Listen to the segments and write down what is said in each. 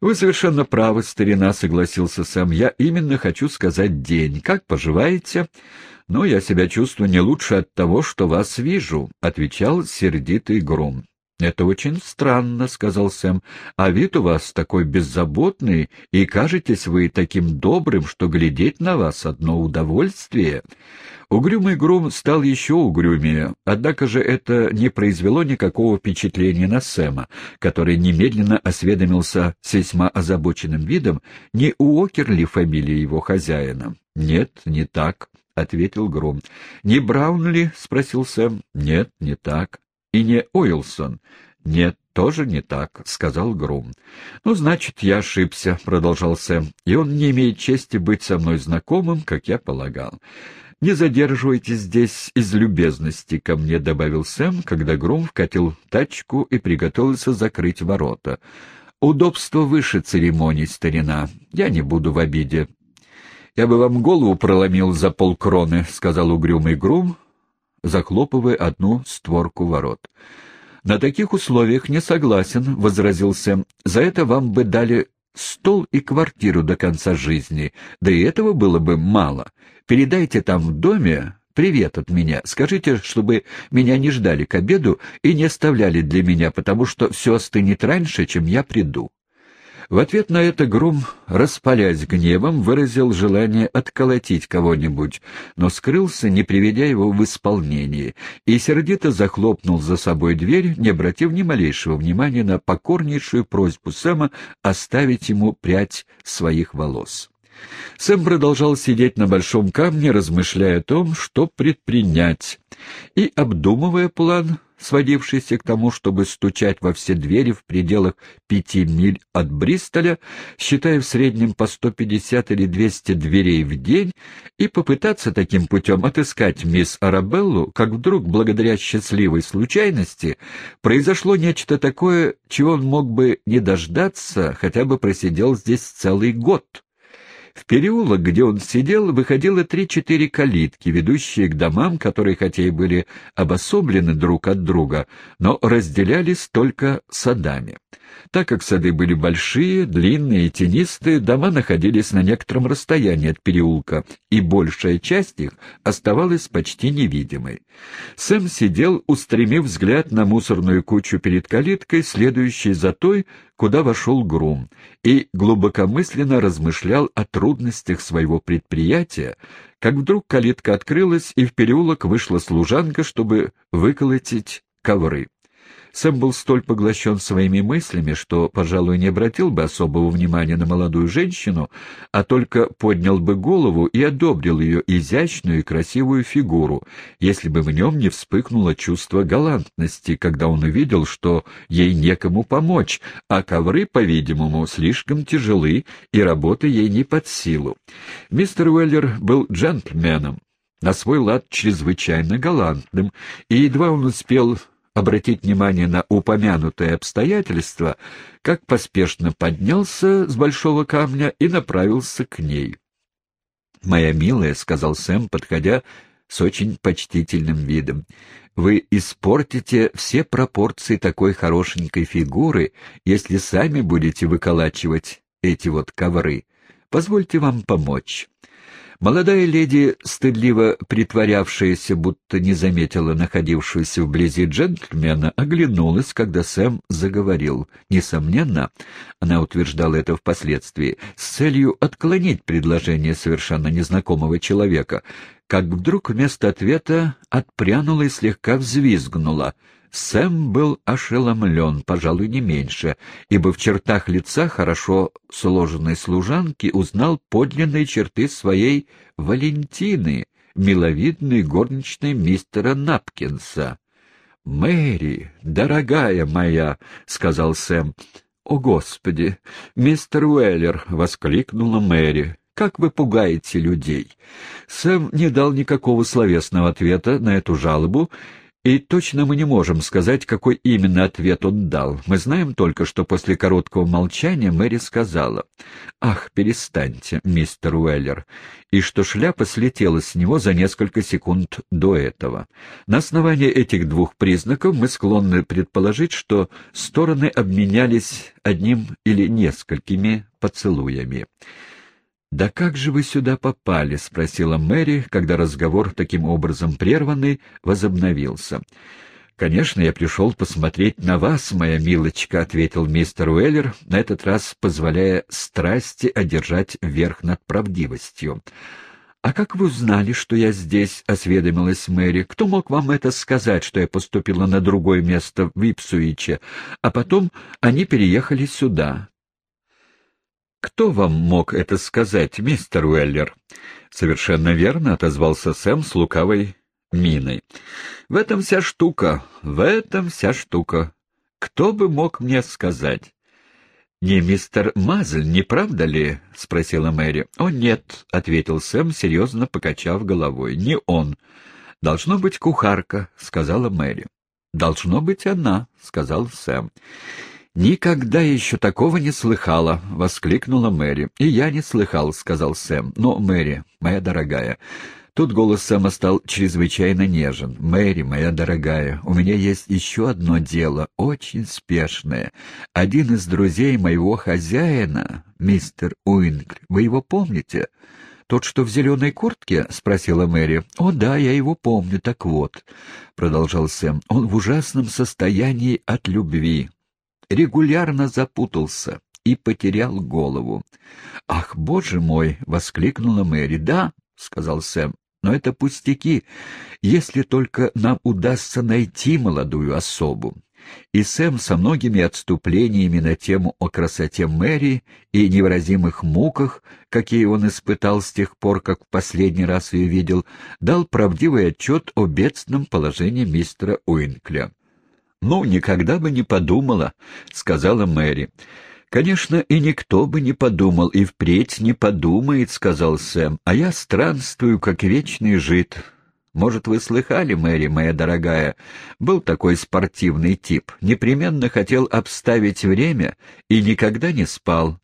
«Вы совершенно правы, старина», — согласился Сэм. «Я именно хочу сказать день. Как поживаете?» «Ну, я себя чувствую не лучше от того, что вас вижу», — отвечал сердитый Грум. «Это очень странно», — сказал Сэм. «А вид у вас такой беззаботный, и кажетесь вы таким добрым, что глядеть на вас одно удовольствие». Угрюмый Грум стал еще угрюмее, однако же это не произвело никакого впечатления на Сэма, который немедленно осведомился с весьма озабоченным видом, не Уокер ли фамилия его хозяина. «Нет, не так», — ответил Грум. «Не Браун ли?» — спросил Сэм. «Нет, не так». И не Уилсон. Нет, тоже не так, — сказал Грум. Ну, значит, я ошибся, — продолжал Сэм, — и он не имеет чести быть со мной знакомым, как я полагал. «Не задерживайтесь здесь из любезности ко мне», — добавил Сэм, когда Грум вкатил тачку и приготовился закрыть ворота. «Удобство выше церемоний, старина. Я не буду в обиде». «Я бы вам голову проломил за полкроны», — сказал угрюмый Грум, захлопывая одну створку ворот. «На таких условиях не согласен», — возразил Сэм. «За это вам бы дали стол и квартиру до конца жизни, да и этого было бы мало. Передайте там в доме привет от меня. Скажите, чтобы меня не ждали к обеду и не оставляли для меня, потому что все остынет раньше, чем я приду». В ответ на это Грум, распалясь гневом, выразил желание отколотить кого-нибудь, но скрылся, не приведя его в исполнение, и сердито захлопнул за собой дверь, не обратив ни малейшего внимания на покорнейшую просьбу Сэма оставить ему прядь своих волос. Сэм продолжал сидеть на большом камне, размышляя о том, что предпринять, и обдумывая план, сводившийся к тому, чтобы стучать во все двери в пределах пяти миль от Бристоля, считая в среднем по 150 или 200 дверей в день, и попытаться таким путем отыскать мисс Арабеллу, как вдруг, благодаря счастливой случайности, произошло нечто такое, чего он мог бы не дождаться, хотя бы просидел здесь целый год. В переулок, где он сидел, выходило три-четыре калитки, ведущие к домам, которые хотя и были обособлены друг от друга, но разделялись только садами. Так как сады были большие, длинные и тенистые, дома находились на некотором расстоянии от переулка, и большая часть их оставалась почти невидимой. Сэм сидел, устремив взгляд на мусорную кучу перед калиткой, следующей за той, куда вошел Грум, и глубокомысленно размышлял о трудностях своего предприятия, как вдруг калитка открылась, и в переулок вышла служанка, чтобы выколотить ковры. Сэм был столь поглощен своими мыслями, что, пожалуй, не обратил бы особого внимания на молодую женщину, а только поднял бы голову и одобрил ее изящную и красивую фигуру, если бы в нем не вспыхнуло чувство галантности, когда он увидел, что ей некому помочь, а ковры, по-видимому, слишком тяжелы, и работа ей не под силу. Мистер Уэллер был джентльменом, на свой лад чрезвычайно галантным, и едва он успел обратить внимание на упомянутое обстоятельство, как поспешно поднялся с большого камня и направился к ней. «Моя милая», — сказал Сэм, подходя с очень почтительным видом, — «вы испортите все пропорции такой хорошенькой фигуры, если сами будете выколачивать эти вот ковры. Позвольте вам помочь». Молодая леди, стыдливо притворявшаяся, будто не заметила находившегося вблизи джентльмена, оглянулась, когда Сэм заговорил. Несомненно, она утверждала это впоследствии, с целью отклонить предложение совершенно незнакомого человека, как вдруг вместо ответа отпрянула и слегка взвизгнула — Сэм был ошеломлен, пожалуй, не меньше, ибо в чертах лица хорошо сложенной служанки узнал подлинные черты своей Валентины, миловидной горничной мистера Напкинса. «Мэри, дорогая моя!» — сказал Сэм. «О, Господи! Мистер Уэллер!» — воскликнула Мэри. «Как вы пугаете людей!» Сэм не дал никакого словесного ответа на эту жалобу И точно мы не можем сказать, какой именно ответ он дал. Мы знаем только, что после короткого молчания Мэри сказала «Ах, перестаньте, мистер Уэллер», и что шляпа слетела с него за несколько секунд до этого. На основании этих двух признаков мы склонны предположить, что стороны обменялись одним или несколькими поцелуями. «Да как же вы сюда попали?» — спросила Мэри, когда разговор, таким образом прерванный, возобновился. «Конечно, я пришел посмотреть на вас, моя милочка», — ответил мистер Уэллер, на этот раз позволяя страсти одержать верх над правдивостью. «А как вы узнали, что я здесь?» — осведомилась Мэри. «Кто мог вам это сказать, что я поступила на другое место в Ипсуиче, а потом они переехали сюда? «Кто вам мог это сказать, мистер Уэллер?» «Совершенно верно», — отозвался Сэм с лукавой миной. «В этом вся штука, в этом вся штука. Кто бы мог мне сказать?» «Не мистер Мазль, не правда ли?» — спросила Мэри. «О, нет», — ответил Сэм, серьезно покачав головой. «Не он. Должно быть кухарка», — сказала Мэри. «Должно быть она», — сказал Сэм. «Никогда еще такого не слыхала!» — воскликнула Мэри. «И я не слыхал», — сказал Сэм. «Но, Мэри, моя дорогая...» Тут голос Сэма стал чрезвычайно нежен. «Мэри, моя дорогая, у меня есть еще одно дело, очень спешное. Один из друзей моего хозяина, мистер Уинкл, вы его помните?» «Тот, что в зеленой куртке?» — спросила Мэри. «О, да, я его помню. Так вот», — продолжал Сэм, — «он в ужасном состоянии от любви регулярно запутался и потерял голову. «Ах, боже мой!» — воскликнула Мэри. «Да», — сказал Сэм, — «но это пустяки, если только нам удастся найти молодую особу». И Сэм со многими отступлениями на тему о красоте Мэри и невыразимых муках, какие он испытал с тех пор, как в последний раз ее видел, дал правдивый отчет о бедственном положении мистера Уинкля. «Ну, никогда бы не подумала», — сказала Мэри. «Конечно, и никто бы не подумал, и впредь не подумает», — сказал Сэм. «А я странствую, как вечный жид. Может, вы слыхали, Мэри, моя дорогая? Был такой спортивный тип. Непременно хотел обставить время и никогда не спал.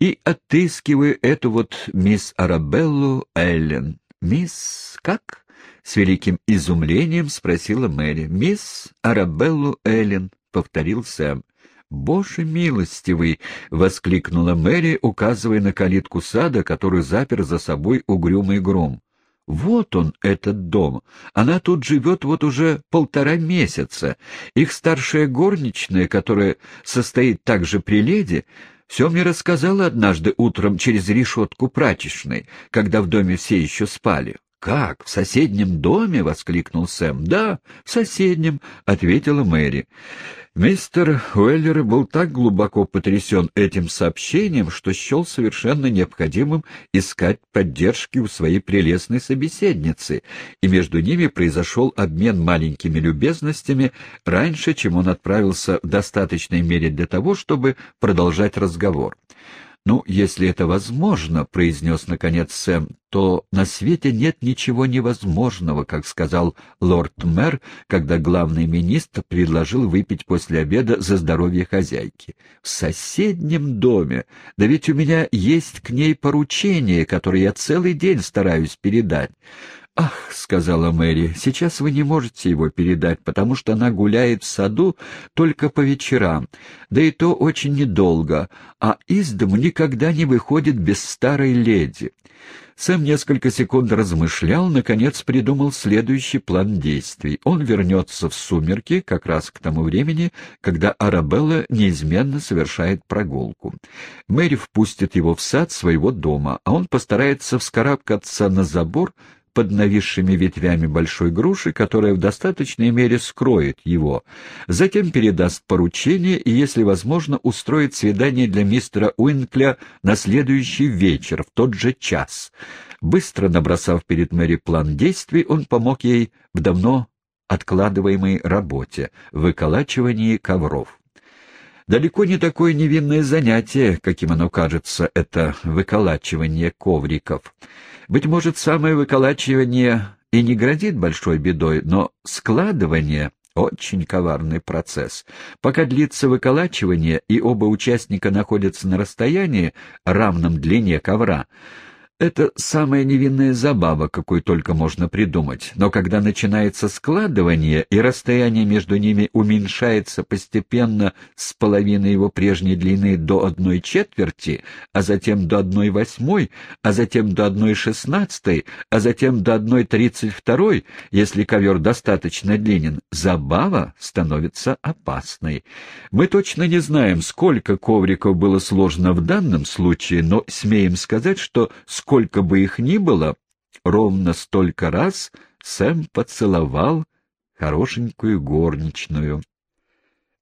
И отыскиваю эту вот мисс Арабеллу Эллен. Мисс... как?» С великим изумлением спросила Мэри. «Мисс Арабеллу Эллен», — повторил Сэм. «Боже милостивый!» — воскликнула Мэри, указывая на калитку сада, который запер за собой угрюмый гром. «Вот он, этот дом. Она тут живет вот уже полтора месяца. Их старшая горничная, которая состоит также при леди, все мне рассказала однажды утром через решетку прачечной, когда в доме все еще спали. «Как? В соседнем доме?» — воскликнул Сэм. «Да, в соседнем», — ответила Мэри. Мистер Уэллер был так глубоко потрясен этим сообщением, что счел совершенно необходимым искать поддержки у своей прелестной собеседницы, и между ними произошел обмен маленькими любезностями раньше, чем он отправился в достаточной мере для того, чтобы продолжать разговор. «Ну, если это возможно», — произнес наконец Сэм, — «то на свете нет ничего невозможного», как сказал лорд-мэр, когда главный министр предложил выпить после обеда за здоровье хозяйки. «В соседнем доме! Да ведь у меня есть к ней поручение, которое я целый день стараюсь передать. «Ах», — сказала Мэри, — «сейчас вы не можете его передать, потому что она гуляет в саду только по вечерам, да и то очень недолго, а из дому никогда не выходит без старой леди». Сэм несколько секунд размышлял, наконец придумал следующий план действий. Он вернется в сумерки как раз к тому времени, когда Арабелла неизменно совершает прогулку. Мэри впустит его в сад своего дома, а он постарается вскарабкаться на забор, под нависшими ветвями большой груши, которая в достаточной мере скроет его. Затем передаст поручение и, если возможно, устроит свидание для мистера Уинкля на следующий вечер, в тот же час. Быстро набросав перед Мэри план действий, он помог ей в давно откладываемой работе — выколачивании ковров. Далеко не такое невинное занятие, каким оно кажется, это выколачивание ковриков. Быть может, самое выколачивание и не грозит большой бедой, но складывание очень коварный процесс. Пока длится выколачивание, и оба участника находятся на расстоянии, равном длине ковра, это самая невинная забава, какую только можно придумать. Но когда начинается складывание, и расстояние между ними уменьшается постепенно с половины его прежней длины до одной четверти, а затем до одной восьмой, а затем до одной шестнадцатой, а затем до одной тридцать второй, если ковер достаточно длинен, забава становится опасной. Мы точно не знаем, сколько ковриков было сложено в данном случае, но смеем сказать, что сколько бы их ни было, ровно столько раз Сэм поцеловал хорошенькую горничную.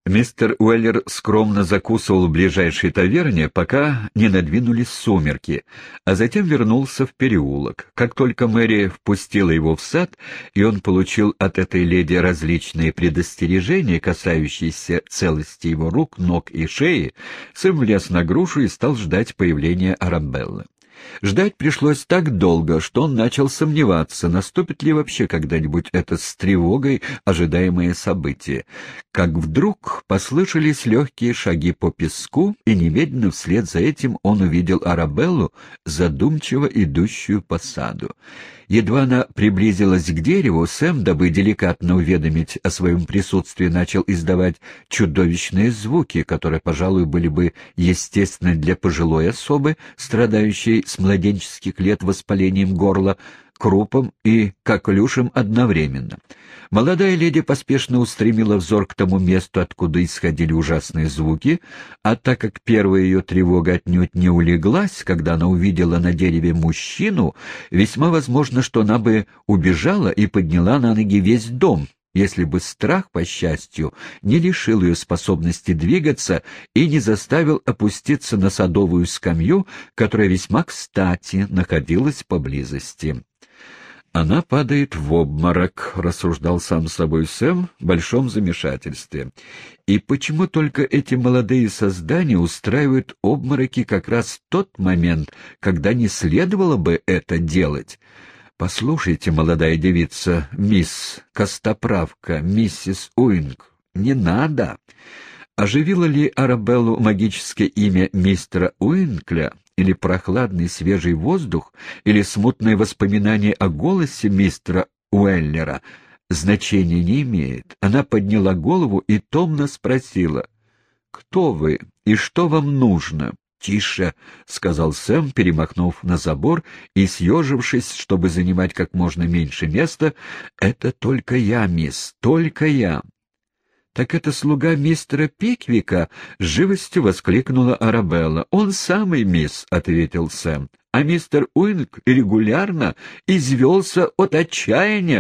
Мистер Уэллер скромно закусывал в ближайшей таверне, пока не надвинулись сумерки, а затем вернулся в переулок. Как только Мэри впустила его в сад, и он получил от этой леди различные предостережения, касающиеся целости его рук, ног и шеи, Сэм влез на грушу и стал ждать появления Арабеллы. Ждать пришлось так долго, что он начал сомневаться, наступит ли вообще когда-нибудь это с тревогой ожидаемое событие. Как вдруг послышались легкие шаги по песку, и немедленно вслед за этим он увидел Арабеллу, задумчиво идущую по саду. Едва она приблизилась к дереву, Сэм, дабы деликатно уведомить о своем присутствии, начал издавать чудовищные звуки, которые, пожалуй, были бы естественны для пожилой особы, страдающей с младенческих лет воспалением горла, крупом и коклюшем одновременно. Молодая леди поспешно устремила взор к тому месту, откуда исходили ужасные звуки, а так как первая ее тревога отнюдь не улеглась, когда она увидела на дереве мужчину, весьма возможно, что она бы убежала и подняла на ноги весь дом, если бы страх, по счастью, не лишил ее способности двигаться и не заставил опуститься на садовую скамью, которая весьма кстати находилась поблизости. «Она падает в обморок», — рассуждал сам собой Сэм в большом замешательстве. «И почему только эти молодые создания устраивают обмороки как раз в тот момент, когда не следовало бы это делать?» «Послушайте, молодая девица, мисс Костоправка, миссис Уинг, не надо!» Оживило ли Арабеллу магическое имя мистера Уинкля, или прохладный свежий воздух, или смутное воспоминание о голосе мистера Уэллера, значения не имеет. Она подняла голову и томно спросила, «Кто вы и что вам нужно?» «Тише», — сказал Сэм, перемахнув на забор и съежившись, чтобы занимать как можно меньше места. «Это только я, мисс, только я». «Так это слуга мистера Пиквика?» — живостью воскликнула Арабелла. «Он самый, мисс», — ответил Сэм. «А мистер Уинг регулярно извелся от отчаяния,